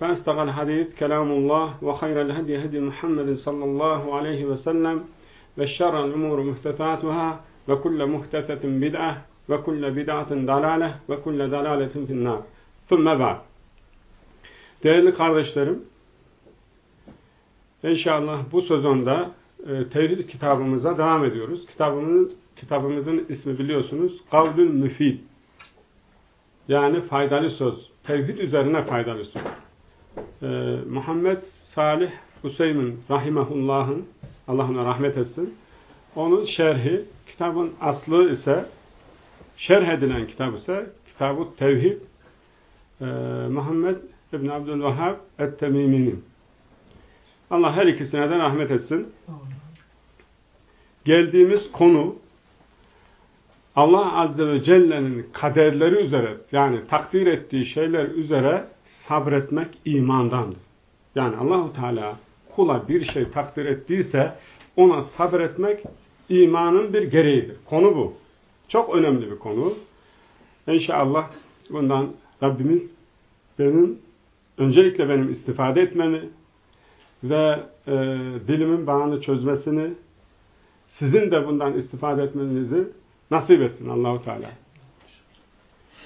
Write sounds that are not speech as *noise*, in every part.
فأستغى الحديث كلام الله وخير الهدي هدي محمد صلى الله عليه وسلم وشر الأمور محدثاتها وكل محدثة بدعة وكل بدعة ضلالة وكل ضلالة في النار ثم بعد Değerli kardeşlerim, inşallah bu sezonda e, tevhid kitabımıza devam ediyoruz. Kitabımız, kitabımızın ismi biliyorsunuz Kavlül Müfid. Yani faydalı söz. Tevhid üzerine faydalı söz. E, Muhammed Salih Hüseyin Rahimahullah'ın Allah ona rahmet etsin. Onun şerhi, kitabın aslı ise şerh edilen kitap ise Kitab-ı Tevhid e, Muhammed İbn Abdülvahhab Et-Temimi'nin. Allah her ikisine de rahmet etsin. Geldiğimiz konu Allah Azze ve Celle'nin kaderleri üzere yani takdir ettiği şeyler üzere sabretmek imandandır. Yani Allahu Teala kula bir şey takdir ettiyse ona sabretmek imanın bir gereğidir. Konu bu. Çok önemli bir konu. İnşallah bundan Rabbimiz benim öncelikle benim istifade etmemi ve e, dilimin bağını çözmesini sizin de bundan istifade etmenizi nasip etsin Allahu Teala.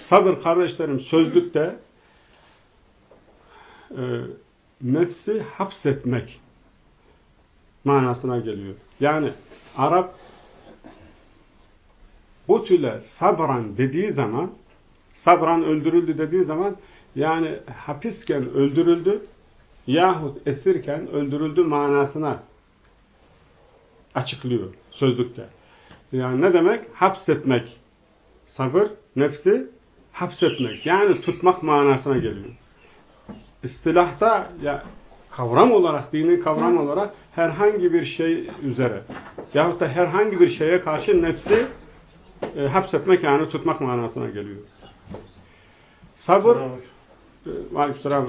Sabır kardeşlerim sözlükte e, nefsi hapsetmek manasına geliyor. Yani Arap Kutüle sabran dediği zaman sabran öldürüldü dediği zaman yani hapisken öldürüldü yahut esirken öldürüldü manasına açıklıyor sözlükte. Yani ne demek? Hapsetmek. Sabır, nefsi hapsetmek. Yani tutmak manasına geliyor. İstilahta ya kavram olarak, dini kavram olarak herhangi bir şey üzere yahut da herhangi bir şeye karşı nefsi e, hapsetmek yani tutmak manasına geliyor. Sabır e, Aleykümselam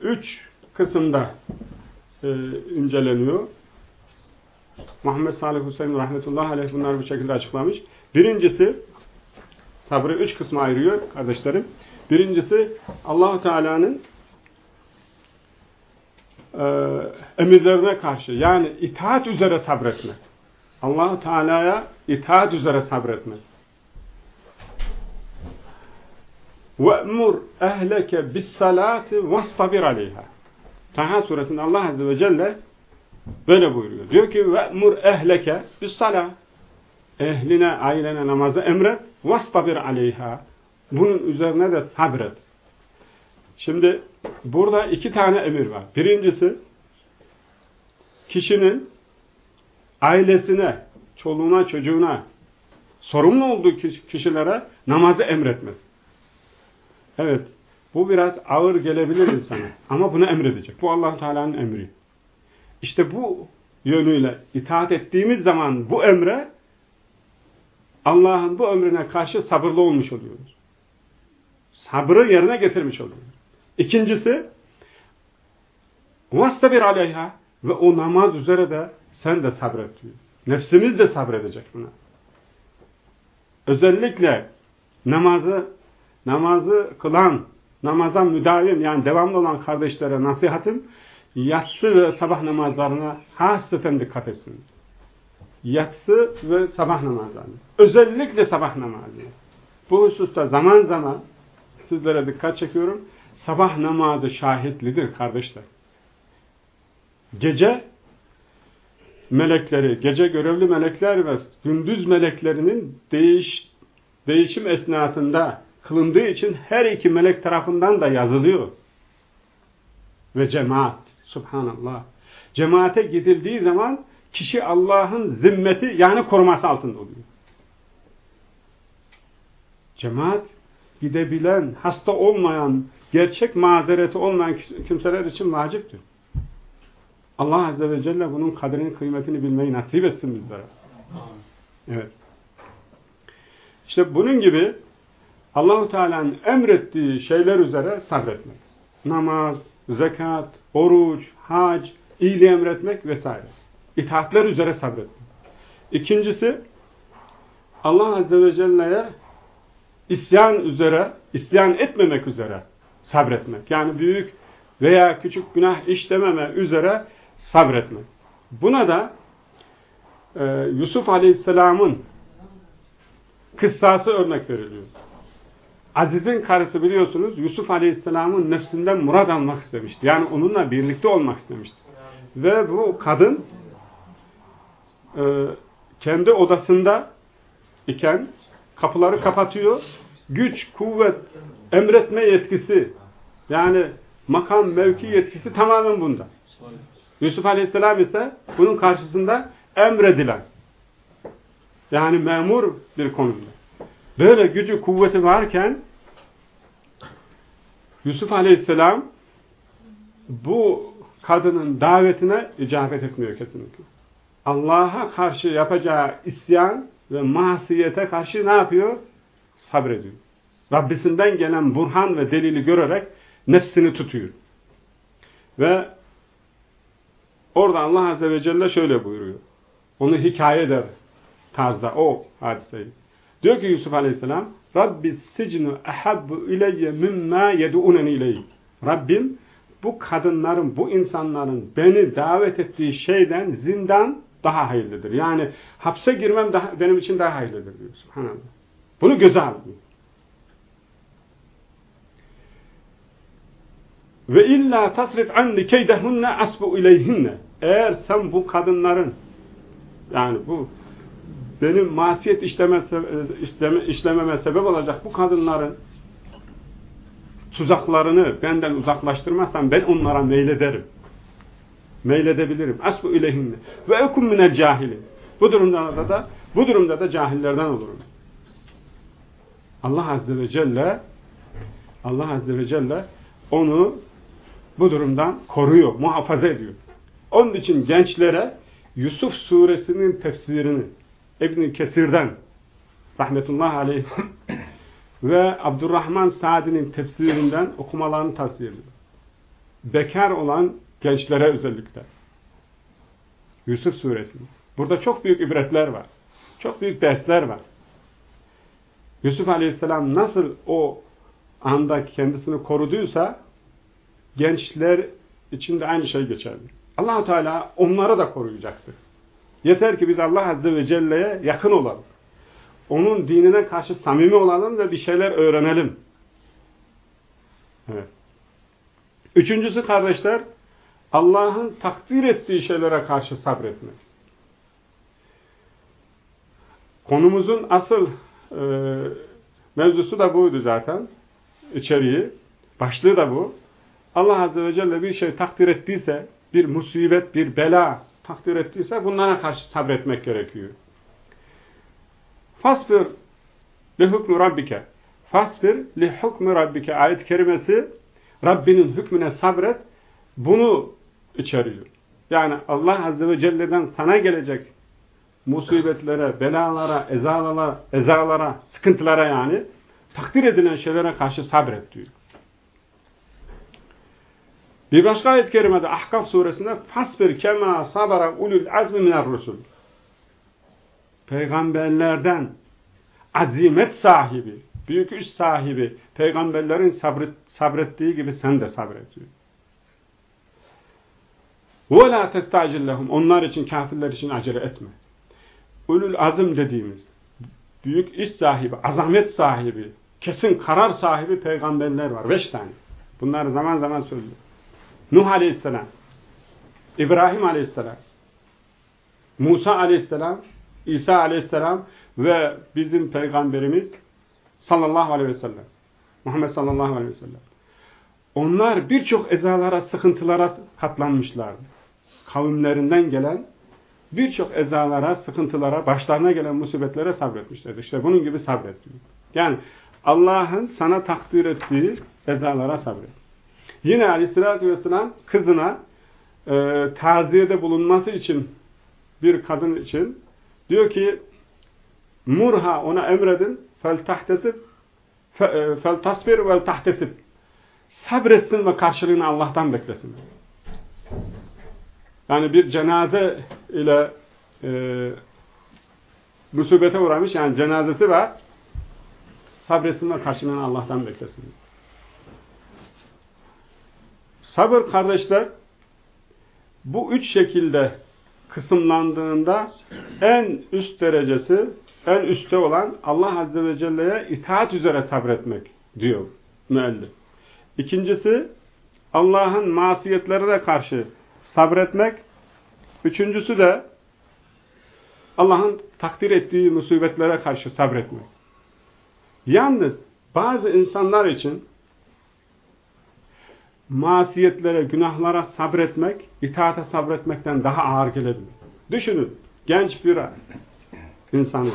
Üç kısımda e, inceleniyor. Muhammed Salih Hüseyin rahmetullahi aleyh bunları bu şekilde açıklamış. Birincisi sabrı üç kısma ayırıyor kardeşlerim. Birincisi Allahu Teala'nın e, emirlerine karşı yani itaat üzere sabretmek. Allahu Teala'ya itaat üzere sabretmek. وَأْمُرْ اَهْلَكَ بِالصَّلَاتِ وَاسْطَبِرْ عَلَيْهَا Taha suresinde Allah Azze ve Celle Böyle buyuruyor. Diyor ki ve'mur ehleke bis sala. Ehline, ailene namazı emret. Vastabir aleyha. Bunun üzerine de sabret. Şimdi burada iki tane emir var. Birincisi kişinin ailesine, çoluğuna, çocuğuna sorumlu olduğu kişilere namazı emretmesi. Evet, bu biraz ağır gelebilir insana ama bunu emredecek. Bu allah Teala'nın emri. İşte bu yönüyle itaat ettiğimiz zaman bu emre Allah'ın bu emrine karşı sabırlı olmuş oluyoruz. Sabrı yerine getirmiş oluyoruz. İkincisi bir aleyha ve o namaz üzere de sen de sabret diyor. Nefsimiz de sabredecek buna. Özellikle namazı namazı kılan, namaza müdavim yani devamlı olan kardeşlere nasihatim yatsı ve sabah namazlarına hasreten dikkat etsin. Yatsı ve sabah namazlarına. Özellikle sabah namazı. Bu hususta zaman zaman sizlere dikkat çekiyorum. Sabah namazı şahitlidir kardeşler. Gece melekleri, gece görevli melekler ve gündüz meleklerinin değiş, değişim esnasında kılındığı için her iki melek tarafından da yazılıyor. Ve cemaat. Subhanallah. Cemaate gidildiği zaman kişi Allah'ın zimmeti yani koruması altında oluyor. Cemaat gidebilen, hasta olmayan, gerçek mazereti olmayan kimseler için vaciptir. Allah Azze ve Celle bunun kadrini, kıymetini bilmeyi nasip etsin bizlere. Evet. İşte bunun gibi Allahu Teala'nın emrettiği şeyler üzere sabretmek. Namaz, zekat, oruç, hac, iyiliği emretmek vesaire. İtaatler üzere sabretmek. İkincisi Allah Azze ve Celle'ye isyan üzere, isyan etmemek üzere sabretmek. Yani büyük veya küçük günah işlememe üzere sabretmek. Buna da e, Yusuf Aleyhisselam'ın kıssası örnek veriliyor. Aziz'in karısı biliyorsunuz Yusuf Aleyhisselam'ın nefsinden murad almak istemişti. Yani onunla birlikte olmak istemişti. Ve bu kadın e, kendi odasında iken kapıları kapatıyor. Güç, kuvvet, emretme yetkisi yani makam, mevki yetkisi tamamen bunda. Yusuf Aleyhisselam ise bunun karşısında emredilen yani memur bir konumda. Böyle gücü, kuvveti varken Yusuf Aleyhisselam bu kadının davetine icabet etmiyor kesinlikle. Allah'a karşı yapacağı isyan ve masiyete karşı ne yapıyor? Sabrediyor. Rabbisinden gelen burhan ve delili görerek nefsini tutuyor. Ve orada Allah Azze ve Celle şöyle buyuruyor. Onu hikaye eder tarzda o hadiseyi. Diyor ki Yusuf Aleyhisselam Rabbi sicnu ehabbu ileyye mimma yedu'uneni ileyhi. Rabbim bu kadınların, bu insanların beni davet ettiği şeyden zindan daha hayırlıdır. Yani hapse girmem daha, benim için daha hayırlıdır diyor. Subhanallah. Bunu göze alın. Ve illa tasrif anni keydehunne asbu ileyhinne. Eğer sen bu kadınların yani bu benim masiyet işleme, işleme, işlememe sebep olacak bu kadınların tuzaklarını benden uzaklaştırmazsan ben onlara meylederim. Meyledebilirim. Asbu ileyhinne. Ve ekum minel cahili. Bu durumda da bu durumda da cahillerden olurum. Allah Azze ve Celle Allah Azze ve Celle onu bu durumdan koruyor, muhafaza ediyor. Onun için gençlere Yusuf suresinin tefsirini İbn Kesir'den rahmetullah aleyh *coughs* ve Abdurrahman Sa'di'nin tefsirinden okumalarını tavsiye ediyorum. Bekar olan gençlere özellikle. Yusuf suresi. Burada çok büyük ibretler var. Çok büyük dersler var. Yusuf aleyhisselam nasıl o anda kendisini koruduysa gençler için de aynı şey geçerli. allah Teala onları da koruyacaktır. Yeter ki biz Allah Azze ve Celle'ye yakın olalım. Onun dinine karşı samimi olalım ve bir şeyler öğrenelim. Evet. Üçüncüsü kardeşler, Allah'ın takdir ettiği şeylere karşı sabretmek. Konumuzun asıl e, mevzusu da buydu zaten. İçeriği, başlığı da bu. Allah Azze ve Celle bir şey takdir ettiyse, bir musibet, bir bela takdir ettiyse bunlara karşı sabretmek gerekiyor. Fasbir li hukmu rabbike. Fasbir li hukmu rabbike. Ayet-i kerimesi Rabbinin hükmüne sabret. Bunu içeriyor. Yani Allah Azze ve Celle'den sana gelecek musibetlere, belalara, ezalara, ezalara, sıkıntılara yani takdir edilen şeylere karşı sabret diyor. Bir başka ayet-i kerimede Ahkaf suresinde fasbir kema sabara ulul azmi minar rusul. Peygamberlerden azimet sahibi, büyük üst sahibi, peygamberlerin sabret, sabrettiği gibi sen de sabrediyor. وَلَا تَسْتَعْجِلْ Onlar için, kafirler için acele etme. Ulul azim dediğimiz, büyük iş sahibi, azamet sahibi, kesin karar sahibi peygamberler var. Beş tane. Bunları zaman zaman söylüyor. Nuh aleyhisselam, İbrahim aleyhisselam, Musa aleyhisselam, İsa aleyhisselam ve bizim peygamberimiz sallallahu aleyhi ve sellem. Muhammed sallallahu aleyhi ve sellem. Onlar birçok ezalara, sıkıntılara katlanmışlardı. Kavimlerinden gelen birçok ezalara, sıkıntılara, başlarına gelen musibetlere sabretmişlerdi. İşte bunun gibi sabretmiyor. Yani Allah'ın sana takdir ettiği ezalara sabret. Yine aleyhissalatü vesselam kızına e, taziyede bulunması için bir kadın için diyor ki murha ona emredin fel tahtesib e, vel tahtesib sabretsin ve karşılığını Allah'tan beklesin. Yani bir cenaze ile e, musibete uğramış yani cenazesi var sabretsin ve karşılığını Allah'tan beklesin. Sabır kardeşler bu üç şekilde kısımlandığında en üst derecesi, en üstte olan Allah Azze ve Celle'ye itaat üzere sabretmek diyor müellif. İkincisi Allah'ın masiyetlerine karşı sabretmek. Üçüncüsü de Allah'ın takdir ettiği musibetlere karşı sabretmek. Yalnız bazı insanlar için masiyetlere, günahlara sabretmek, itaate sabretmekten daha ağır gelebilir. Düşünün, genç bir insan,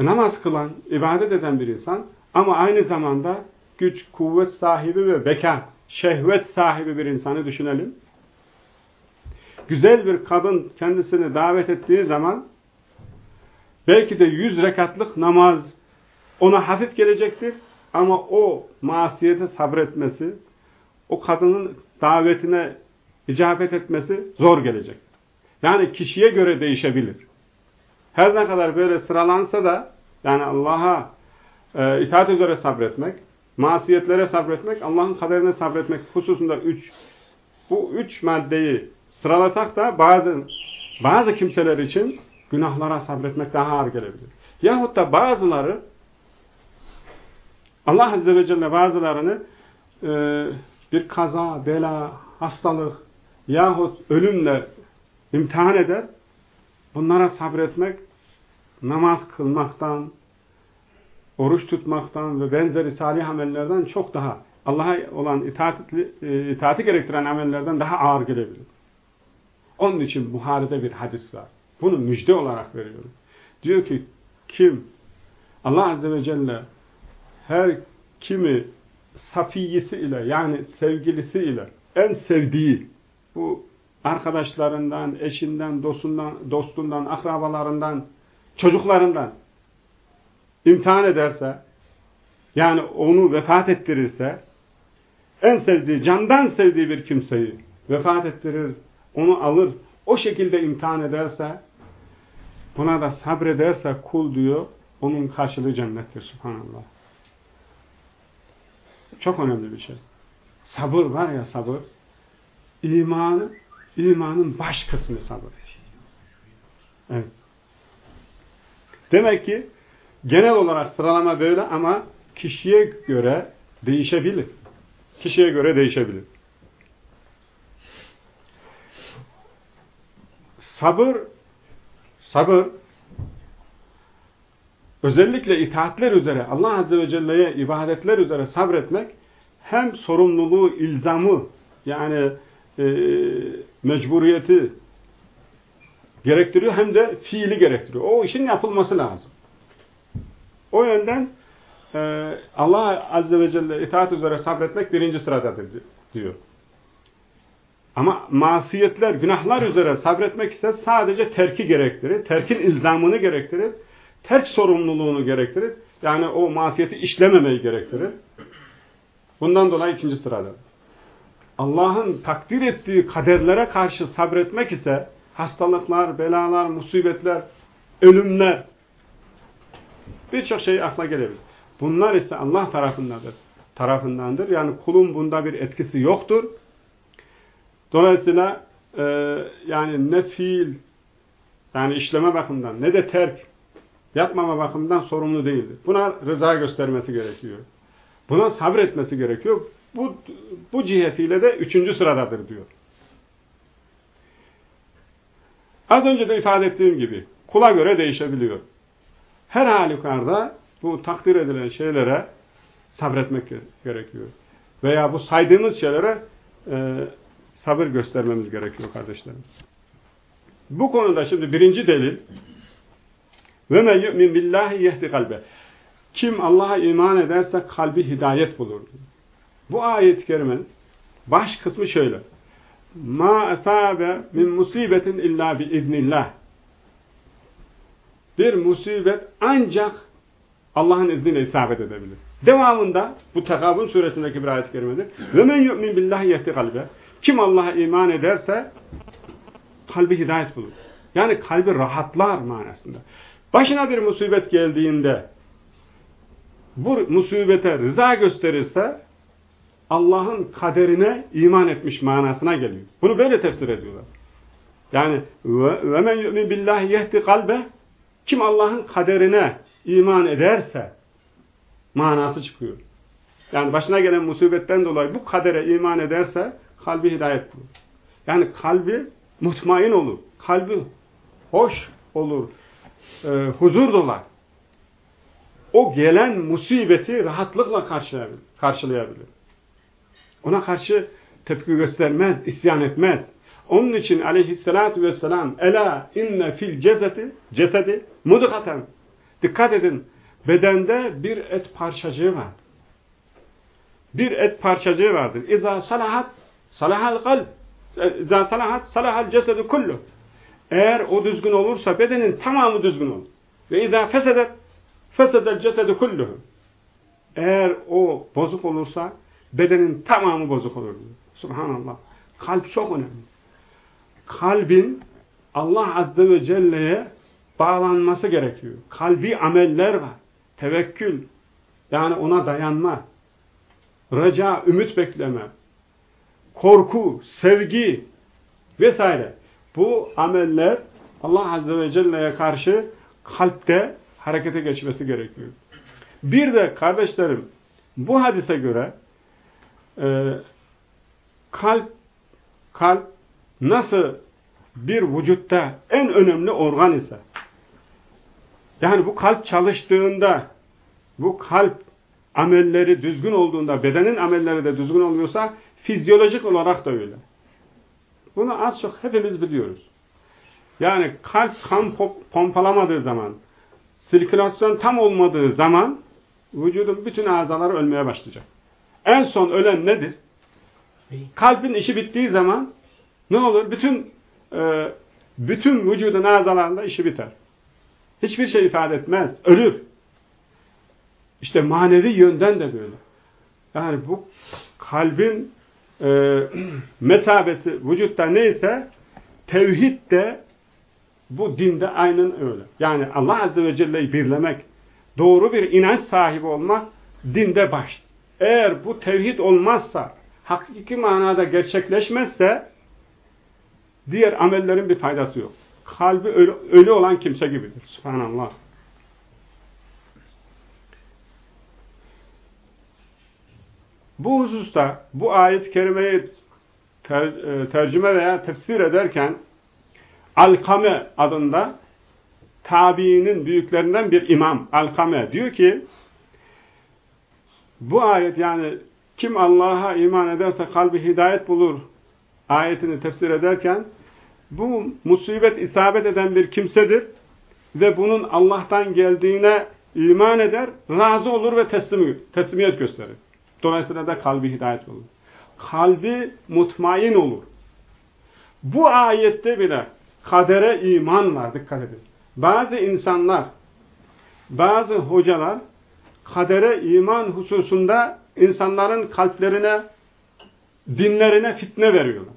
namaz kılan, ibadet eden bir insan ama aynı zamanda güç, kuvvet sahibi ve bekar, şehvet sahibi bir insanı düşünelim. Güzel bir kadın kendisini davet ettiği zaman belki de yüz rekatlık namaz ona hafif gelecektir ama o masiyete sabretmesi, o kadının davetine icabet etmesi zor gelecek. Yani kişiye göre değişebilir. Her ne kadar böyle sıralansa da yani Allah'a e, itaat üzere sabretmek, masiyetlere sabretmek, Allah'ın kaderine sabretmek hususunda üç, bu üç maddeyi sıralasak da bazı bazı kimseler için günahlara sabretmek daha ağır gelebilir. Yahut da bazıları Allah Azze ve Celle bazılarını e, bir kaza, bela, hastalık yahut ölümle imtihan eder. Bunlara sabretmek namaz kılmaktan, oruç tutmaktan ve benzeri salih amellerden çok daha Allah'a olan itaatli, e, itaati gerektiren amellerden daha ağır gelebilir. Onun için Buhari'de bir hadis var. Bunu müjde olarak veriyorum. Diyor ki kim Allah Azze ve Celle her kimi safiyisi ile yani sevgilisi ile en sevdiği bu arkadaşlarından, eşinden, dostundan, dostundan, akrabalarından, çocuklarından imtihan ederse yani onu vefat ettirirse en sevdiği, candan sevdiği bir kimseyi vefat ettirir, onu alır, o şekilde imtihan ederse buna da sabrederse kul diyor, onun karşılığı cennettir subhanallah. Çok önemli bir şey. Sabır var ya sabır. İmanı, imanın baş kısmı sabır. Evet. Demek ki genel olarak sıralama böyle ama kişiye göre değişebilir. Kişiye göre değişebilir. Sabır sabır özellikle itaatler üzere, Allah Azze ve Celle'ye ibadetler üzere sabretmek hem sorumluluğu, ilzamı yani e, mecburiyeti gerektiriyor hem de fiili gerektiriyor. O işin yapılması lazım. O yönden e, Allah Azze ve Celle itaat üzere sabretmek birinci sıradadır diyor. Ama masiyetler, günahlar üzere sabretmek ise sadece terki gerektirir. Terkin ilzamını gerektirir terk sorumluluğunu gerektirir. Yani o masiyeti işlememeyi gerektirir. Bundan dolayı ikinci sırada. Allah'ın takdir ettiği kaderlere karşı sabretmek ise hastalıklar, belalar, musibetler, ölümler birçok şey akla gelebilir. Bunlar ise Allah tarafındadır. tarafındandır. Yani kulun bunda bir etkisi yoktur. Dolayısıyla e, yani ne fiil yani işleme bakımından ne de terk yapmama bakımından sorumlu değildir. Buna rıza göstermesi gerekiyor. Buna sabretmesi gerekiyor. Bu, bu cihetiyle de üçüncü sıradadır diyor. Az önce de ifade ettiğim gibi kula göre değişebiliyor. Her halükarda bu takdir edilen şeylere sabretmek gerekiyor. Veya bu saydığımız şeylere e, sabır göstermemiz gerekiyor kardeşlerim. Bu konuda şimdi birinci delil ve men yu'min billahi yehdi kalbe. Kim Allah'a iman ederse kalbi hidayet bulur. Bu ayet-i kerimenin baş kısmı şöyle. Ma asabe min musibetin illa bi iznillah. Bir musibet ancak Allah'ın izniyle isabet edebilir. Devamında bu Tekabun suresindeki bir ayet-i kerimedir. Ve men yu'min billahi yehdi kalbe. Kim Allah'a iman ederse kalbi hidayet bulur. Yani kalbi rahatlar manasında. Başına bir musibet geldiğinde bu musibete rıza gösterirse Allah'ın kaderine iman etmiş manasına geliyor. Bunu böyle tefsir ediyorlar. Yani ve men yu'min billahi yehdi kalbe kim Allah'ın kaderine iman ederse manası çıkıyor. Yani başına gelen musibetten dolayı bu kadere iman ederse kalbi hidayet bulur. Yani kalbi mutmain olur. Kalbi hoş olur. E, huzur dolar. O gelen musibeti rahatlıkla karşılayabilir. Ona karşı tepki göstermez, isyan etmez. Onun için aleyhissalatu vesselam Ela inne fil cesedi cesedi mudgaten Dikkat edin. Bedende bir et parçacığı var. Bir et parçacığı vardır. İza salahat salahal kalb. İza salahat salahal cesedu kullu. Eğer o düzgün olursa bedenin tamamı düzgün olur. Ve izâ fesedet fesedel cesedu kulluhu. Eğer o bozuk olursa bedenin tamamı bozuk olur. Subhanallah. Kalp çok önemli. Kalbin Allah Azze ve Celle'ye bağlanması gerekiyor. Kalbi ameller var. Tevekkül. Yani ona dayanma. Reca, ümit bekleme. Korku, sevgi vesaire. Bu ameller Allah Azze ve Celle'ye karşı kalpte harekete geçmesi gerekiyor. Bir de kardeşlerim bu hadise göre e, kalp kalp nasıl bir vücutta en önemli organ ise yani bu kalp çalıştığında bu kalp amelleri düzgün olduğunda bedenin amelleri de düzgün oluyorsa fizyolojik olarak da öyle. Bunu az çok hepimiz biliyoruz. Yani kalp kan pompalamadığı zaman sirkülasyon tam olmadığı zaman vücudun bütün azaları ölmeye başlayacak. En son ölen nedir? Kalbin işi bittiği zaman ne olur? Bütün e, bütün vücudun azalarında işi biter. Hiçbir şey ifade etmez. Ölür. İşte manevi yönden de böyle. Yani bu kalbin e, mesabesi vücutta neyse tevhid de bu dinde aynen öyle. Yani Allah Azze ve Celle'yi birlemek, doğru bir inanç sahibi olmak dinde baş. Eğer bu tevhid olmazsa, hakiki manada gerçekleşmezse diğer amellerin bir faydası yok. Kalbi ölü, ölü olan kimse gibidir. Subhanallah. Bu hususta bu ayet-i kerimeyi ter, e, tercüme veya tefsir ederken Alkame adında tabiinin büyüklerinden bir imam Alkame diyor ki bu ayet yani kim Allah'a iman ederse kalbi hidayet bulur ayetini tefsir ederken bu musibet isabet eden bir kimsedir ve bunun Allah'tan geldiğine iman eder, razı olur ve teslim, teslimiyet gösterir. Dolayısıyla da kalbi hidayet olur. Kalbi mutmain olur. Bu ayette bile kadere iman var. Dikkat edin. Bazı insanlar, bazı hocalar kadere iman hususunda insanların kalplerine, dinlerine fitne veriyorlar.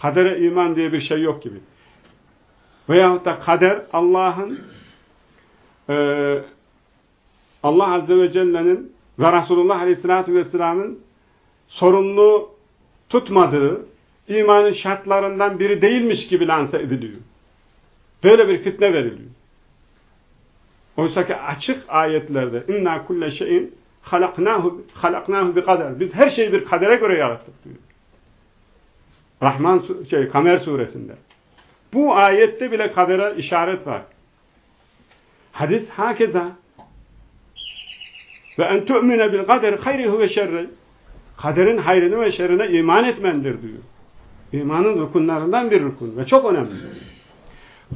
Kadere iman diye bir şey yok gibi. Veyahut da kader Allah'ın e, Allah Azze ve Celle'nin ve Resulullah Aleyhisselatü Vesselam'ın sorumlu tutmadığı imanın şartlarından biri değilmiş gibi lanse ediliyor. Böyle bir fitne veriliyor. Oysa ki açık ayetlerde inna kulle şeyin halaknahu halaknahu bi kader. Biz her şeyi bir kadere göre yarattık diyor. Rahman şey Kamer suresinde. Bu ayette bile kadere işaret var. Hadis hakeza ve en tu'mine bil kader hayrihu ve şerri kaderin hayrını ve şerrine iman etmendir diyor. İmanın rukunlarından bir rukun ve çok önemli.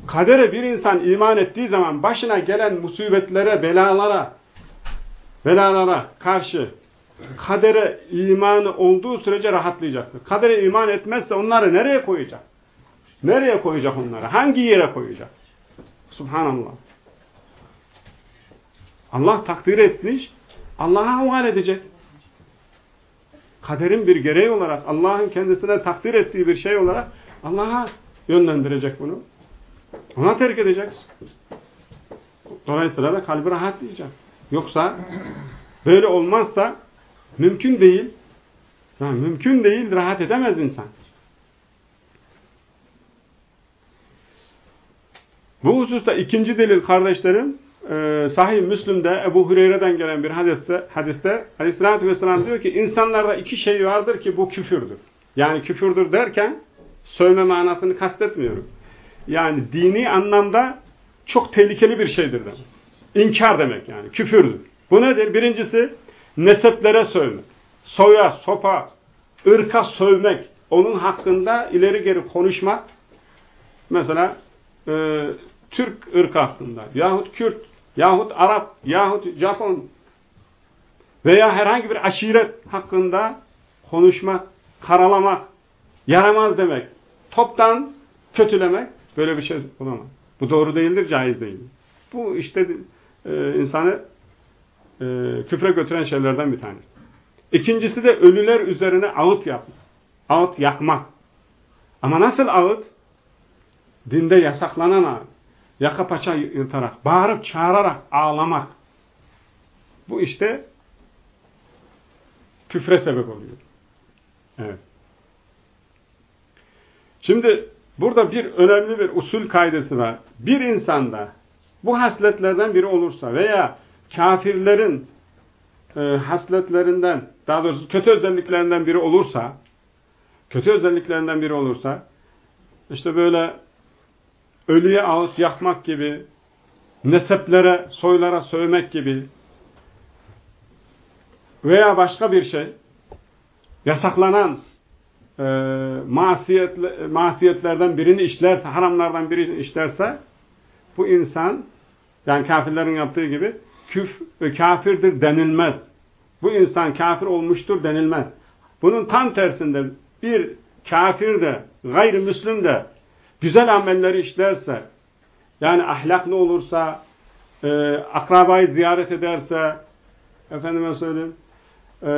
Kadere bir insan iman ettiği zaman başına gelen musibetlere, belalara belalara karşı kadere imanı olduğu sürece rahatlayacaktır. Kadere iman etmezse onları nereye koyacak? Nereye koyacak onları? Hangi yere koyacak? Subhanallah. Allah takdir etmiş, Allah'a havale edecek. Kaderin bir gereği olarak, Allah'ın kendisine takdir ettiği bir şey olarak Allah'a yönlendirecek bunu. Ona terk edecek. Dolayısıyla da kalbi rahatlayacak. Yoksa böyle olmazsa mümkün değil. Yani mümkün değil, rahat edemez insan. Bu hususta ikinci delil kardeşlerim, e, Sahih Müslüm'de Ebu Hureyre'den gelen bir hadiste, hadiste Aleyhisselatü Vesselam diyor ki insanlarda iki şey vardır ki bu küfürdür. Yani küfürdür derken sövme manasını kastetmiyorum. Yani dini anlamda çok tehlikeli bir şeydir demek. İnkar demek yani. Küfürdür. Bu nedir? Birincisi neseplere sövmek. Soya, sopa, ırka sövmek. Onun hakkında ileri geri konuşmak. Mesela e, Türk ırkı hakkında yahut Kürt yahut Arap yahut Japon veya herhangi bir aşiret hakkında konuşmak, karalamak, yaramaz demek, toptan kötülemek böyle bir şey olamaz. Bu doğru değildir, caiz değildir. Bu işte e, insanı e, küfre götüren şeylerden bir tanesi. İkincisi de ölüler üzerine ağıt yapmak. Ağıt yakmak. Ama nasıl ağıt? Dinde yasaklanan ağıt. Yaka paça yırtarak, bağırıp çağırarak ağlamak. Bu işte küfre sebep oluyor. Evet. Şimdi burada bir önemli bir usul kaydesi var. Bir insanda bu hasletlerden biri olursa veya kafirlerin e, hasletlerinden, daha doğrusu kötü özelliklerinden biri olursa, kötü özelliklerinden biri olursa, işte böyle ölüye ağıt yakmak gibi, neseplere, soylara sövmek gibi veya başka bir şey, yasaklanan e, masiyetle, masiyetlerden birini işlerse, haramlardan birini işlerse, bu insan, yani kafirlerin yaptığı gibi, küf, kafirdir denilmez. Bu insan kafir olmuştur denilmez. Bunun tam tersinde bir kafir de, gayrimüslim de güzel amelleri işlerse, yani ahlaklı olursa, e, akrabayı ziyaret ederse, efendime söyleyeyim, e,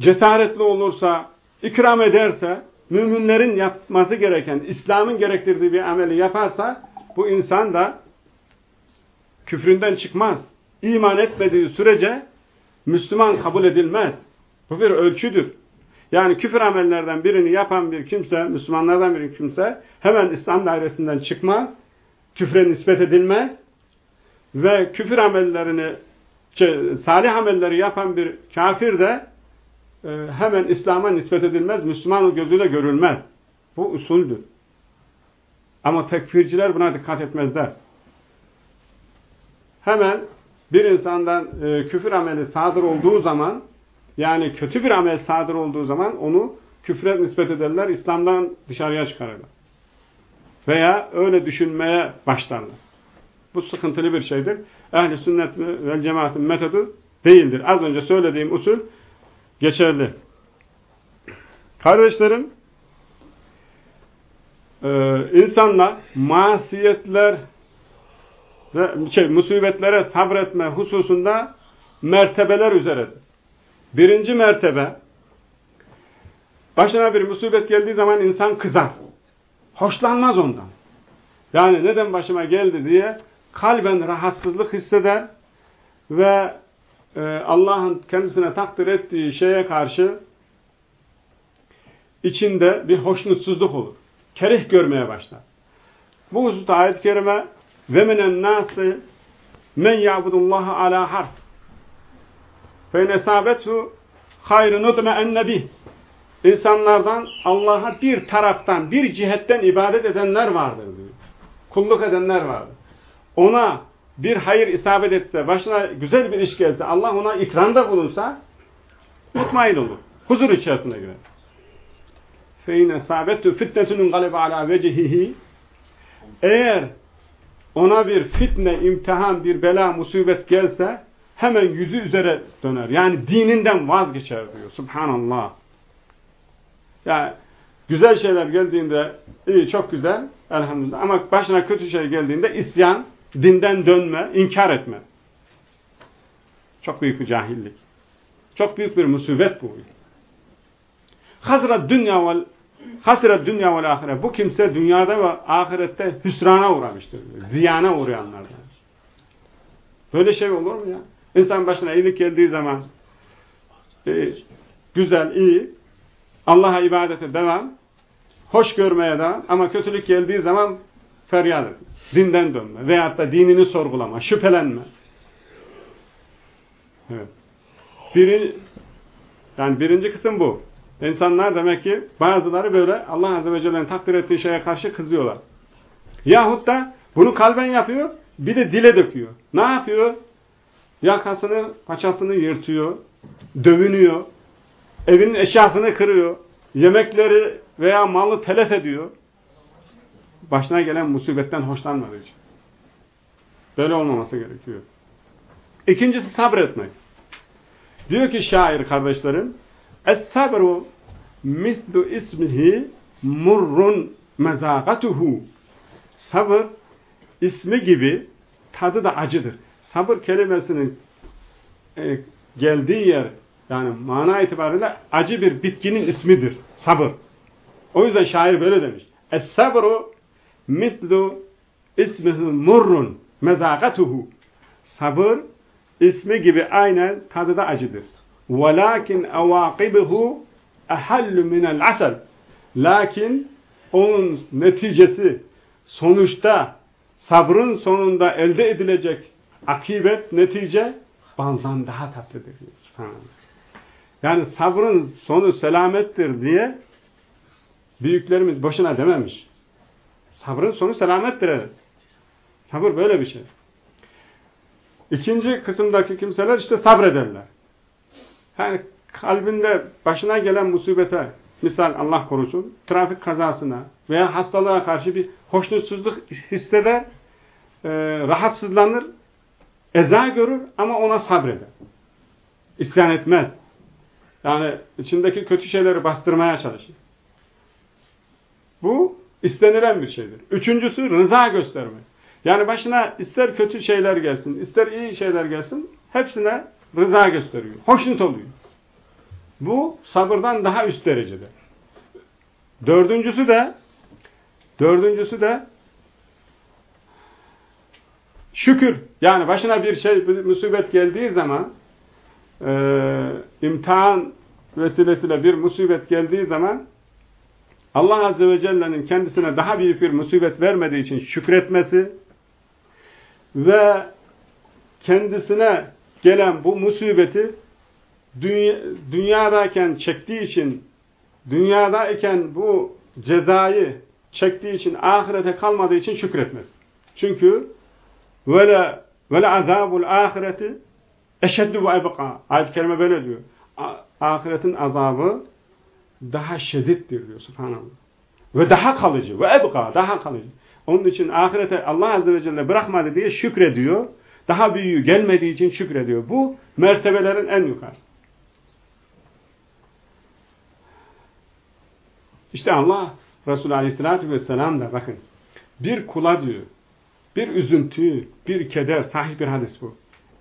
cesaretli olursa, ikram ederse, müminlerin yapması gereken, İslam'ın gerektirdiği bir ameli yaparsa, bu insan da küfründen çıkmaz. İman etmediği sürece Müslüman kabul edilmez. Bu bir ölçüdür. Yani küfür amellerden birini yapan bir kimse, Müslümanlardan bir kimse hemen İslam dairesinden çıkmaz, küfre nispet edilmez ve küfür amellerini, şey, salih amelleri yapan bir kafir de e, hemen İslam'a nispet edilmez, Müslüman gözüyle görülmez. Bu usuldür. Ama tekfirciler buna dikkat etmezler. Hemen bir insandan e, küfür ameli sadır olduğu zaman yani kötü bir amel sadır olduğu zaman onu küfre nispet ederler, İslam'dan dışarıya çıkarırlar. Veya öyle düşünmeye başlarlar. Bu sıkıntılı bir şeydir. Ehli sünnet ve cemaatin metodu değildir. Az önce söylediğim usul geçerli. Kardeşlerim, e, insanlar masiyetler ve şey, musibetlere sabretme hususunda mertebeler üzeredir. Birinci mertebe, başına bir musibet geldiği zaman insan kızar. Hoşlanmaz ondan. Yani neden başıma geldi diye kalben rahatsızlık hisseder ve e, Allah'ın kendisine takdir ettiği şeye karşı içinde bir hoşnutsuzluk olur. Kerih görmeye başlar. Bu hususta ayet-i kerime ve minen nâsı men ya'budullaha ala harf fe nesabetu hayrun udme'enne bih İnsanlardan Allah'a bir taraftan, bir cihetten ibadet edenler vardır diyor. Kulluk edenler vardır. Ona bir hayır isabet etse, başına güzel bir iş gelse, Allah ona ikramda bulunsa, mutmain olur. Huzur içerisinde girer. فَاِنَ سَابَتُ فِتْنَةٌ غَلِبَ عَلَى وَجِهِهِ Eğer ona bir fitne, imtihan, bir bela, musibet gelse, hemen yüzü üzere döner. Yani dininden vazgeçer diyor. Subhanallah. Yani güzel şeyler geldiğinde iyi çok güzel elhamdülillah ama başına kötü şey geldiğinde isyan, dinden dönme, inkar etme. Çok büyük bir cahillik. Çok büyük bir musibet bu. Hasret dünya vel hasret dünya vel ahiret. Bu kimse dünyada ve ahirette hüsrana uğramıştır. Ziyana uğrayanlardan. Böyle şey olur mu ya? İnsan başına iyilik geldiği zaman e, güzel, iyi Allah'a ibadete devam hoş görmeye devam ama kötülük geldiği zaman feryat etme. Dinden dönme veyahut da dinini sorgulama, şüphelenme. Evet. Biri, yani birinci kısım bu. İnsanlar demek ki bazıları böyle Allah Azze ve Celle'nin takdir ettiği şeye karşı kızıyorlar. Yahut da bunu kalben yapıyor, bir de dile döküyor. Ne yapıyor? Yakasını, paçasını yırtıyor, dövünüyor, evinin eşyasını kırıyor, yemekleri veya malı telef ediyor. Başına gelen musibetten hoşlanmadığı için. Böyle olmaması gerekiyor. İkincisi sabretmek. Diyor ki şair kardeşlerim, Es-sabru mislu ismihi murrun mezagatuhu. Sabır ismi gibi tadı da acıdır sabır kelimesinin e, geldiği yer yani mana itibariyle acı bir bitkinin ismidir. Sabır. O yüzden şair böyle demiş. Es-sabru mitlu ismihu murrun mezakatuhu. Sabır ismi gibi aynen tadı da acıdır. Velakin avakibuhu ehallu minel asal. Lakin onun neticesi sonuçta sabrın sonunda elde edilecek akibet, netice baldan daha tatlıdır. Yani sabrın sonu selamettir diye büyüklerimiz boşuna dememiş. Sabrın sonu selamettir. Sabır böyle bir şey. İkinci kısımdaki kimseler işte sabrederler. Yani kalbinde başına gelen musibete, misal Allah korusun, trafik kazasına veya hastalığa karşı bir hoşnutsuzluk hisseder, e, rahatsızlanır, eza görür ama ona sabreder. İsyan etmez. Yani içindeki kötü şeyleri bastırmaya çalışır. Bu istenilen bir şeydir. Üçüncüsü rıza göstermek. Yani başına ister kötü şeyler gelsin, ister iyi şeyler gelsin, hepsine rıza gösteriyor. Hoşnut oluyor. Bu sabırdan daha üst derecede. Dördüncüsü de dördüncüsü de şükür. Yani başına bir şey, bir musibet geldiği zaman e, imtihan vesilesiyle bir musibet geldiği zaman Allah Azze ve Celle'nin kendisine daha büyük bir musibet vermediği için şükretmesi ve kendisine gelen bu musibeti dünya, dünyadayken çektiği için dünyadayken bu cezayı çektiği için ahirete kalmadığı için şükretmez. Çünkü vele vele azabul ahireti eşeddu ve ebqa. Ayet-i kerime böyle diyor. Ahiretin azabı daha şiddettir diyor subhanallah. Ve daha kalıcı ve ebqa daha kalıcı. Onun için ahirete Allah Azze ve Celle bırakmadı diye şükrediyor. Daha büyüğü gelmediği için şükrediyor. Bu mertebelerin en yukarı. İşte Allah Resulü Aleyhisselatü Vesselam da bakın bir kula diyor bir üzüntü, bir keder sahip bir hadis bu.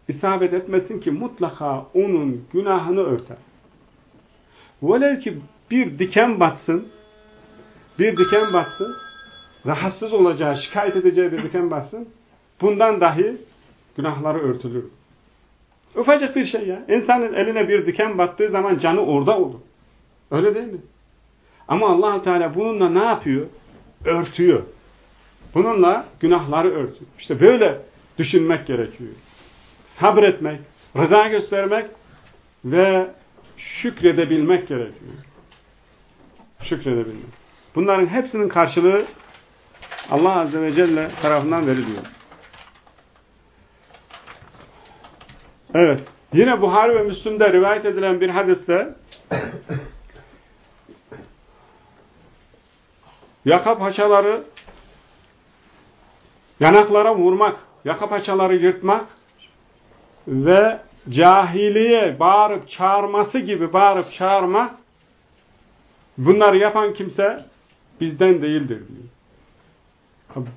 İsabet etmesin ki mutlaka onun günahını örter. Velev ki bir diken batsın, bir diken batsın, rahatsız olacağı, şikayet edeceği bir diken batsın, bundan dahi günahları örtülür. Ufacık bir şey ya. İnsanın eline bir diken battığı zaman canı orada olur. Öyle değil mi? Ama allah Teala bununla ne yapıyor? Örtüyor. Bununla günahları örtüyor. İşte böyle düşünmek gerekiyor. Sabretmek, rıza göstermek ve şükredebilmek gerekiyor. Şükredebilmek. Bunların hepsinin karşılığı Allah Azze ve Celle tarafından veriliyor. Evet. Yine Buhari ve Müslüm'de rivayet edilen bir hadiste *coughs* yaka paçaları yanaklara vurmak, yaka paçaları yırtmak ve cahiliye bağırıp çağırması gibi bağırıp çağırma bunları yapan kimse bizden değildir diyor.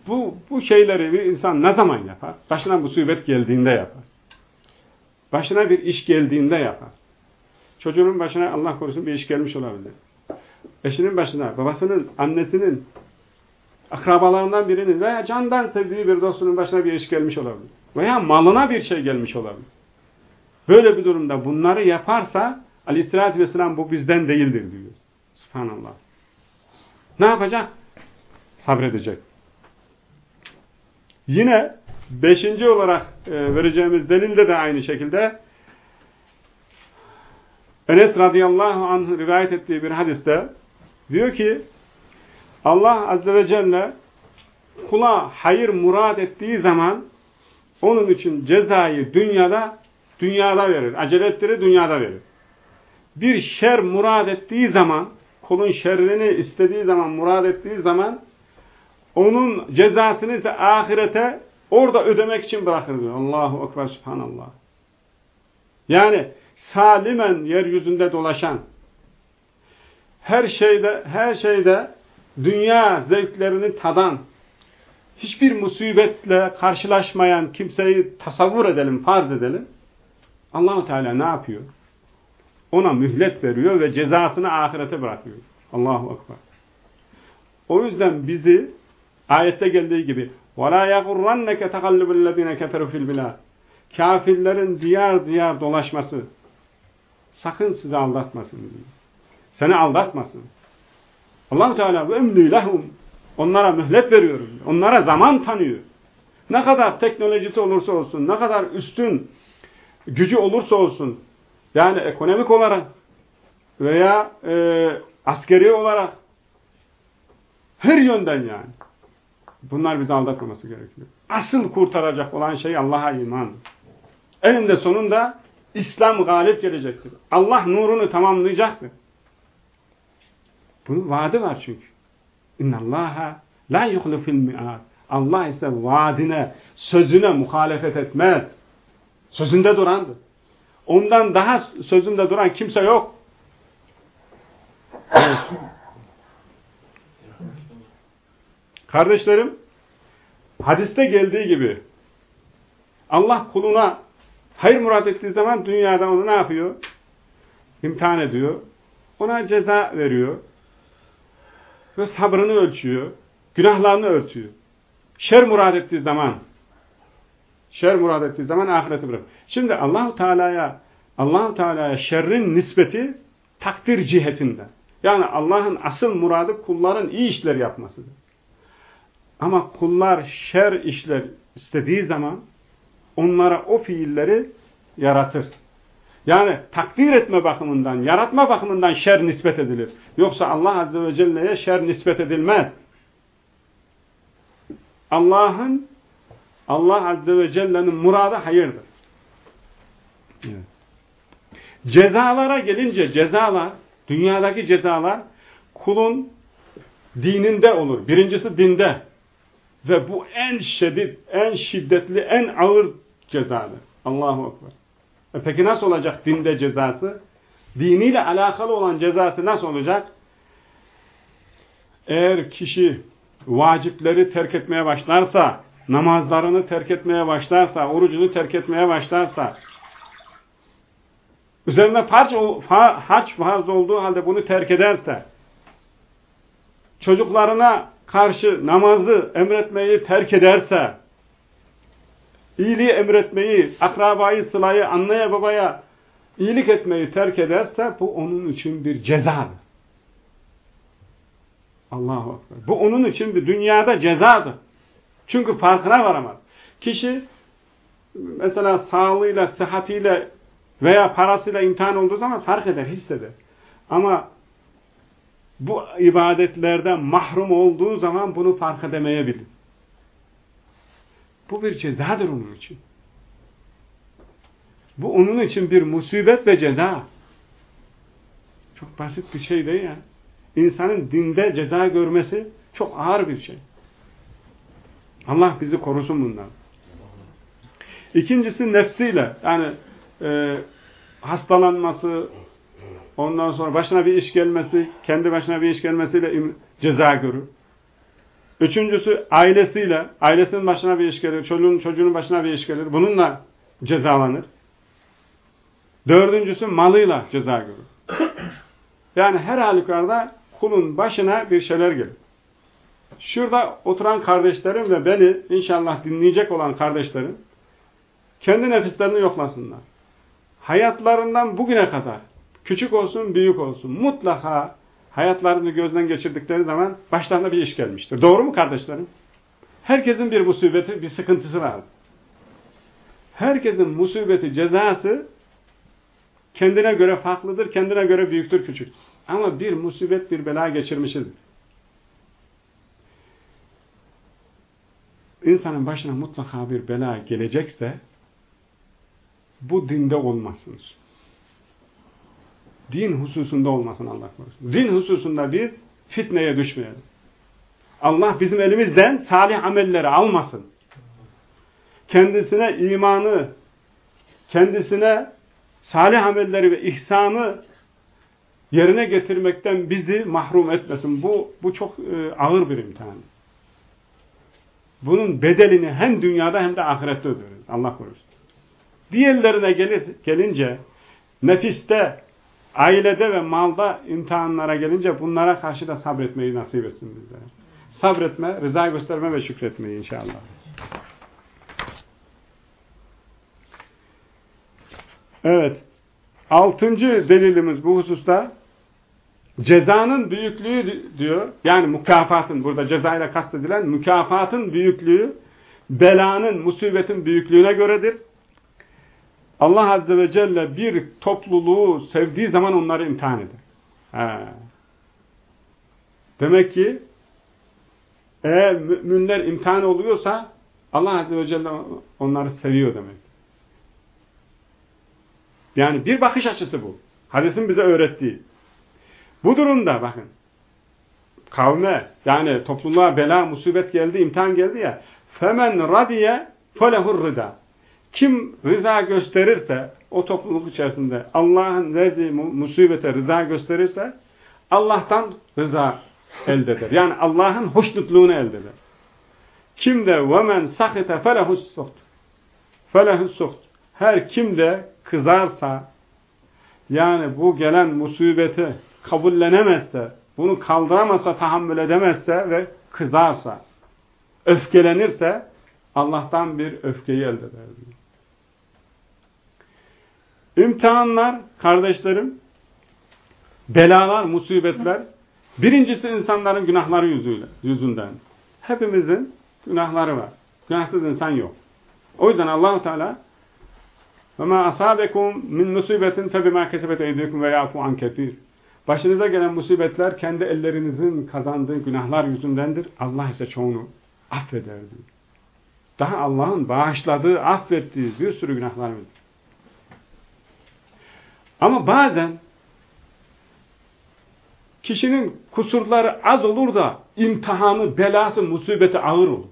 Bu, bu şeyleri bir insan ne zaman yapar? Başına musibet geldiğinde yapar. Başına bir iş geldiğinde yapar. Çocuğunun başına Allah korusun bir iş gelmiş olabilir. Eşinin başına, babasının, annesinin, akrabalarından birinin veya candan sevdiği bir dostunun başına bir iş gelmiş olabilir. Veya malına bir şey gelmiş olabilir. Böyle bir durumda bunları yaparsa aleyhissalatü vesselam bu bizden değildir diyor. Subhanallah. Ne yapacak? Sabredecek. Yine beşinci olarak e, vereceğimiz delilde de aynı şekilde Enes radıyallahu anh rivayet ettiği bir hadiste diyor ki Allah azze ve celle kula hayır murad ettiği zaman onun için cezayı dünyada dünyada verir. Acele ettirir dünyada verir. Bir şer murad ettiği zaman kulun şerrini istediği zaman murad ettiği zaman onun cezasını ise ahirete orada ödemek için bırakır diyor. Allahu Ekber Subhanallah. Yani salimen yeryüzünde dolaşan her şeyde her şeyde dünya zevklerini tadan hiçbir musibetle karşılaşmayan kimseyi tasavvur edelim, farz edelim. Allahu Teala ne yapıyor? Ona mühlet veriyor ve cezasını ahirete bırakıyor. Allahu Ekber. O yüzden bizi ayette geldiği gibi وَلَا يَغُرَّنَّكَ تَقَلُّبُ الَّذ۪ينَ كَفَرُوا فِي الْبِلَادِ Kafirlerin diyar diyar dolaşması sakın sizi aldatmasın. Diyor. Seni aldatmasın. Allah Teala ve lehum onlara mühlet veriyorum. Onlara zaman tanıyor. Ne kadar teknolojisi olursa olsun, ne kadar üstün gücü olursa olsun, yani ekonomik olarak veya e, askeri olarak her yönden yani. Bunlar bizi aldatmaması gerekiyor. Asıl kurtaracak olan şey Allah'a iman. Eninde sonunda İslam galip gelecektir. Allah nurunu tamamlayacaktır. Bunun vaadi var çünkü. İnnallaha la yuhlifil mi'ad. Allah ise vaadine, sözüne muhalefet etmez. Sözünde durandır. Ondan daha sözünde duran kimse yok. Kardeşlerim, hadiste geldiği gibi Allah kuluna hayır murat ettiği zaman dünyada onu ne yapıyor? İmtihan ediyor. Ona ceza veriyor. Ve sabrını ölçüyor. Günahlarını örtüyor. Şer murad ettiği zaman şer murad ettiği zaman ahireti bırak. Şimdi Allahu Teala'ya Allahu Teala'ya şerrin nispeti takdir cihetinde. Yani Allah'ın asıl muradı kulların iyi işler yapmasıdır. Ama kullar şer işler istediği zaman onlara o fiilleri yaratır. Yani takdir etme bakımından, yaratma bakımından şer nispet edilir. Yoksa Allah Azze ve Celle'ye şer nispet edilmez. Allah'ın Allah Azze ve Celle'nin muradı hayırdır. Evet. Cezalara gelince cezalar, dünyadaki cezalar kulun dininde olur. Birincisi dinde. Ve bu en şiddet, en şiddetli, en ağır cezadır. Allahu Ekber. E peki nasıl olacak dinde cezası? Diniyle alakalı olan cezası nasıl olacak? Eğer kişi vacipleri terk etmeye başlarsa, namazlarını terk etmeye başlarsa, orucunu terk etmeye başlarsa, üzerine parça, haç farz olduğu halde bunu terk ederse, çocuklarına karşı namazı emretmeyi terk ederse, iyiliği emretmeyi, akrabayı, sılayı, anneye babaya iyilik etmeyi terk ederse bu onun için bir cezadır. Allahu Akbar. Bu onun için bir dünyada cezadır. Çünkü farkına varamaz. Kişi mesela sağlığıyla, sıhhatiyle veya parasıyla imtihan olduğu zaman fark eder, hisseder. Ama bu ibadetlerden mahrum olduğu zaman bunu fark edemeyebilir. Bu bir cezadır onun için. Bu onun için bir musibet ve ceza. Çok basit bir şey değil ya. İnsanın dinde ceza görmesi çok ağır bir şey. Allah bizi korusun bundan. İkincisi nefsiyle yani e, hastalanması, ondan sonra başına bir iş gelmesi, kendi başına bir iş gelmesiyle ceza görür. Üçüncüsü ailesiyle, ailesinin başına bir iş gelir, çocuğun, çocuğunun başına bir iş gelir. Bununla cezalanır. Dördüncüsü malıyla ceza görür. *clears throat* Yani her halükarda kulun başına bir şeyler gelir. Şurada oturan kardeşlerim ve beni inşallah dinleyecek olan kardeşlerim kendi nefislerini yoklasınlar. Hayatlarından bugüne kadar küçük olsun büyük olsun mutlaka hayatlarını gözden geçirdikleri zaman başlarına bir iş gelmiştir. Doğru mu kardeşlerim? Herkesin bir musibeti, bir sıkıntısı var. Herkesin musibeti, cezası kendine göre farklıdır, kendine göre büyüktür, küçüktür. Ama bir musibet, bir bela geçirmişiz. İnsanın başına mutlaka bir bela gelecekse bu dinde olmasın. Din hususunda olmasın Allah korusun. Din hususunda biz fitneye düşmeyelim. Allah bizim elimizden salih amelleri almasın. Kendisine imanı, kendisine salih amelleri ve ihsanı yerine getirmekten bizi mahrum etmesin. Bu, bu çok e, ağır bir imtihan. Bunun bedelini hem dünyada hem de ahirette ödüyoruz. Allah korusun. Diğerlerine gelince nefiste, ailede ve malda imtihanlara gelince bunlara karşı da sabretmeyi nasip etsin bizlere. Sabretme, rıza gösterme ve şükretmeyi inşallah. Evet. Altıncı delilimiz bu hususta cezanın büyüklüğü diyor. Yani mükafatın, burada cezayla kastedilen mükafatın büyüklüğü belanın, musibetin büyüklüğüne göredir. Allah Azze ve Celle bir topluluğu sevdiği zaman onları imtihan eder. He. Demek ki eğer müminler imtihan oluyorsa Allah Azze ve Celle onları seviyor demek. Yani bir bakış açısı bu. Hadisin bize öğrettiği. Bu durumda bakın kavme yani topluluğa bela, musibet geldi, imtihan geldi ya femen radiye felehur rıda kim rıza gösterirse o topluluk içerisinde Allah'ın verdiği musibete rıza gösterirse Allah'tan rıza elde eder. Yani Allah'ın hoşnutluğunu elde eder. Kim de وَمَنْ سَخِتَ فَلَهُ السُّخْتُ فَلَهُ السُّخْتُ Her kim de kızarsa yani bu gelen musibeti kabullenemezse, bunu kaldıramazsa, tahammül edemezse ve kızarsa, öfkelenirse Allah'tan bir öfkeyi elde eder. İmtihanlar, kardeşlerim, belalar, musibetler, birincisi insanların günahları yüzüyle, yüzünden. Hepimizin günahları var. Günahsız insan yok. O yüzden allah Teala وَمَا أَصَابَكُمْ مِنْ مُسِيبَةٍ فَبِمَا كَسَبَتْ اَيْدِيكُمْ وَيَعْفُ عَنْ كَثِيرٍ Başınıza gelen musibetler kendi ellerinizin kazandığı günahlar yüzündendir. Allah ise çoğunu affeder diyor. Daha Allah'ın bağışladığı, affettiği bir sürü günahlar var. Ama bazen kişinin kusurları az olur da imtihanı, belası, musibeti ağır olur.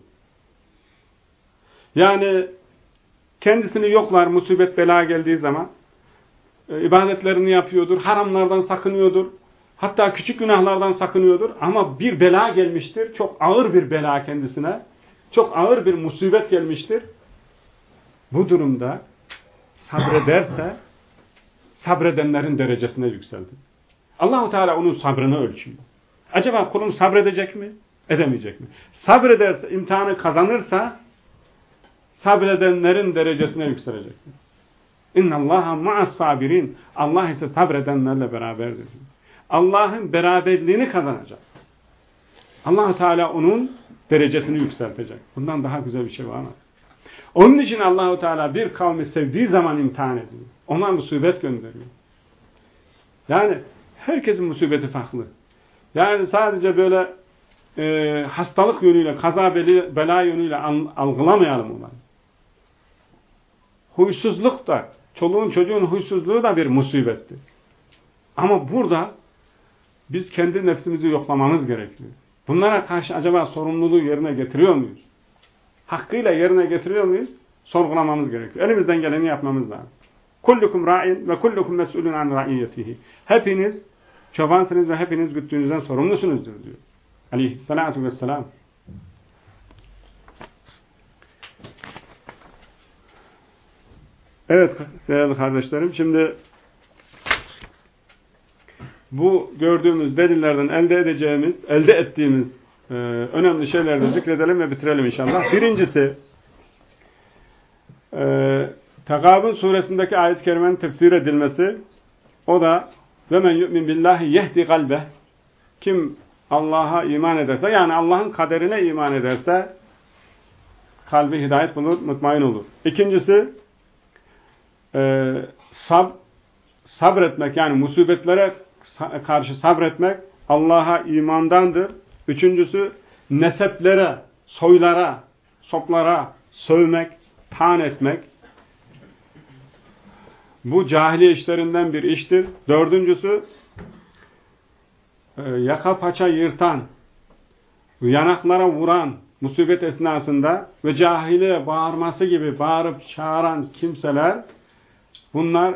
Yani kendisini yoklar musibet bela geldiği zaman e, ibadetlerini yapıyordur, haramlardan sakınıyordur, hatta küçük günahlardan sakınıyordur ama bir bela gelmiştir, çok ağır bir bela kendisine, çok ağır bir musibet gelmiştir. Bu durumda sabrederse sabredenlerin derecesine yükseldi. Allahu Teala onun sabrını ölçüyor. Acaba kulum sabredecek mi? Edemeyecek mi? Sabrederse, imtihanı kazanırsa sabredenlerin derecesine yükselecek. İnna Allaha ma'as sabirin. Allah ise sabredenlerle beraberdir. Allah'ın beraberliğini kazanacak. allah Teala onun derecesini yükseltecek. Bundan daha güzel bir şey var mı? Onun için Allahu Teala bir kavmi sevdiği zaman imtihan ediyor. Ona musibet gönderiyor. Yani herkesin musibeti farklı. Yani sadece böyle e, hastalık yönüyle, kaza bela yönüyle algılamayalım onları. Huysuzluk da, çoluğun çocuğun huysuzluğu da bir musibettir. Ama burada biz kendi nefsimizi yoklamamız gerekiyor. Bunlara karşı acaba sorumluluğu yerine getiriyor muyuz? Hakkıyla yerine getiriyor muyuz? Sorgulamamız gerekiyor. Elimizden geleni yapmamız lazım. Kullukum ra'in ve kullukum mes'ulun an ra'iyetihi. Hepiniz çobansınız ve hepiniz güttüğünüzden sorumlusunuzdur diyor. Aleyhissalatu vesselam. Evet değerli kardeşlerim şimdi bu gördüğümüz delillerden elde edeceğimiz, elde ettiğimiz e, önemli şeyleri de zikredelim ve bitirelim inşallah. Birincisi e, Tegabun suresindeki ayet-i kerimenin tefsir edilmesi o da ve men yu'min billahi yehdi kalbe kim Allah'a iman ederse yani Allah'ın kaderine iman ederse kalbi hidayet bulur, mutmain olur. İkincisi e, sab, sabretmek yani musibetlere karşı sabretmek Allah'a imandandır. Üçüncüsü neseplere, soylara, soplara sövmek, tan etmek. Bu cahiliye işlerinden bir iştir. Dördüncüsü e, yaka paça yırtan, yanaklara vuran musibet esnasında ve cahiliye bağırması gibi bağırıp çağıran kimseler bunlar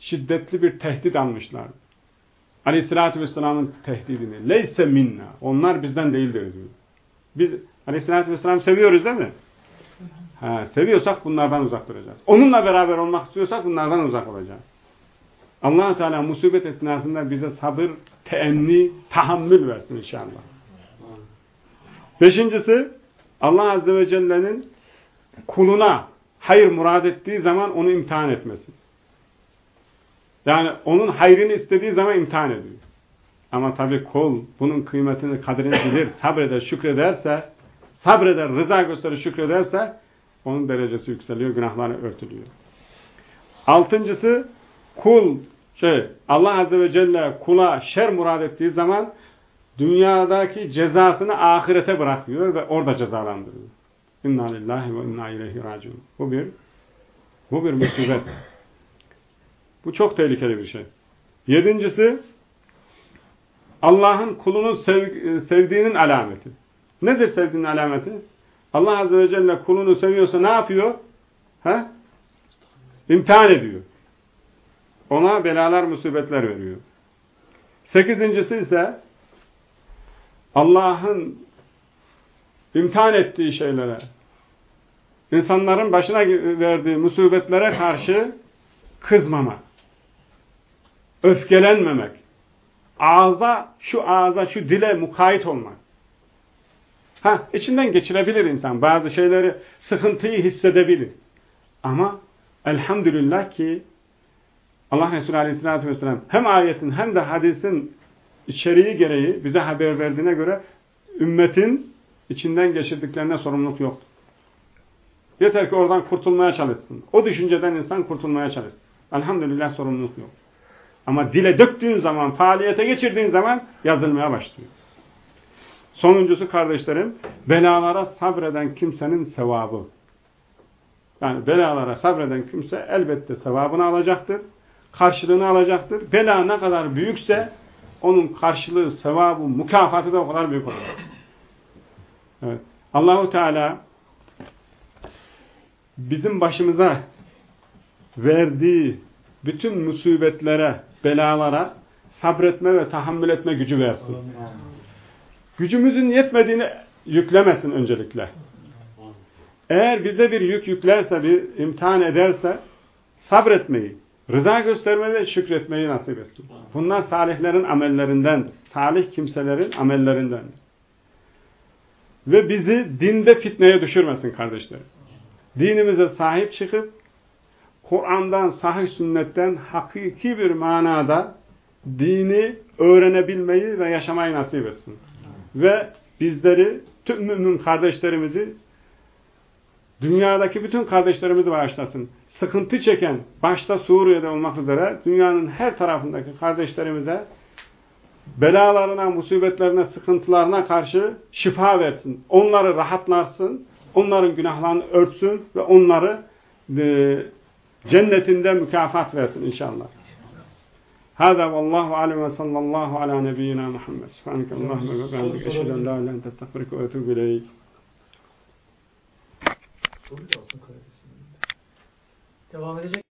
şiddetli bir tehdit almışlar. Aleyhissalatü vesselamın tehdidini. Leyse minna. Onlar bizden değildir diyor. Biz Aleyhissalatü vesselam seviyoruz değil mi? Ha, seviyorsak bunlardan uzak duracağız. Onunla beraber olmak istiyorsak bunlardan uzak olacağız. allah Teala musibet esnasında bize sabır, teenni, tahammül versin inşallah. Beşincisi Allah Azze ve Celle'nin kuluna hayır murad ettiği zaman onu imtihan etmesi. Yani onun hayrını istediği zaman imtihan ediyor. Ama tabii kul bunun kıymetini, kadrini bilir, *coughs* sabreder, şükrederse, sabreder, rıza gösterir, şükrederse onun derecesi yükseliyor, günahları örtülüyor. Altıncısı kul şey Allah Azze ve Celle kula şer murad ettiği zaman dünyadaki cezasını ahirete bırakıyor ve orada cezalandırıyor. İnna lillahi ve inna ileyhi raciun. Bu bir bu bir musibet. Bu çok tehlikeli bir şey. Yedincisi Allah'ın kulunu sev, sevdiğinin alameti. Nedir sevdiğinin alameti? Allah Azze ve Celle kulunu seviyorsa ne yapıyor? He? İmtihan ediyor. Ona belalar, musibetler veriyor. Sekizincisi ise Allah'ın imtihan ettiği şeylere, insanların başına verdiği musibetlere karşı kızmamak öfkelenmemek, ağza, şu ağza, şu dile mukayit olmak. Ha, içinden geçirebilir insan. Bazı şeyleri, sıkıntıyı hissedebilir. Ama elhamdülillah ki Allah Resulü Aleyhisselatü Vesselam hem ayetin hem de hadisin içeriği gereği bize haber verdiğine göre ümmetin içinden geçirdiklerine sorumluluk yoktur. Yeter ki oradan kurtulmaya çalışsın. O düşünceden insan kurtulmaya çalışsın. Elhamdülillah sorumluluk yok. Ama dile döktüğün zaman, faaliyete geçirdiğin zaman yazılmaya başlıyor. Sonuncusu kardeşlerim, belalara sabreden kimsenin sevabı. Yani belalara sabreden kimse elbette sevabını alacaktır. Karşılığını alacaktır. Bela ne kadar büyükse onun karşılığı, sevabı, mükafatı da o kadar büyük olur. Evet. Allahu Teala bizim başımıza verdiği bütün musibetlere, belalara sabretme ve tahammül etme gücü versin. Gücümüzün yetmediğini yüklemesin öncelikle. Eğer bize bir yük yüklerse, bir imtihan ederse sabretmeyi, rıza göstermeyi ve şükretmeyi nasip etsin. Bunlar salihlerin amellerinden, salih kimselerin amellerinden. Ve bizi dinde fitneye düşürmesin kardeşlerim. Dinimize sahip çıkıp Kur'an'dan, sahih sünnetten hakiki bir manada dini öğrenebilmeyi ve yaşamayı nasip etsin. Ve bizleri, tüm mümin kardeşlerimizi, dünyadaki bütün kardeşlerimizi bağışlasın. Sıkıntı çeken, başta Suriye'de olmak üzere, dünyanın her tarafındaki kardeşlerimize belalarına, musibetlerine, sıkıntılarına karşı şifa versin. Onları rahatlarsın, onların günahlarını örtsün ve onları e, cennetinde mükafat versin inşallah. Hâzâ vallâhu alem ve sallallahu ala nebiyyina Muhammed. Sübhaneke Allahümme ve bendik. Eşheden la ilan testağfirike ve etûbü ileyk. Devam edecek.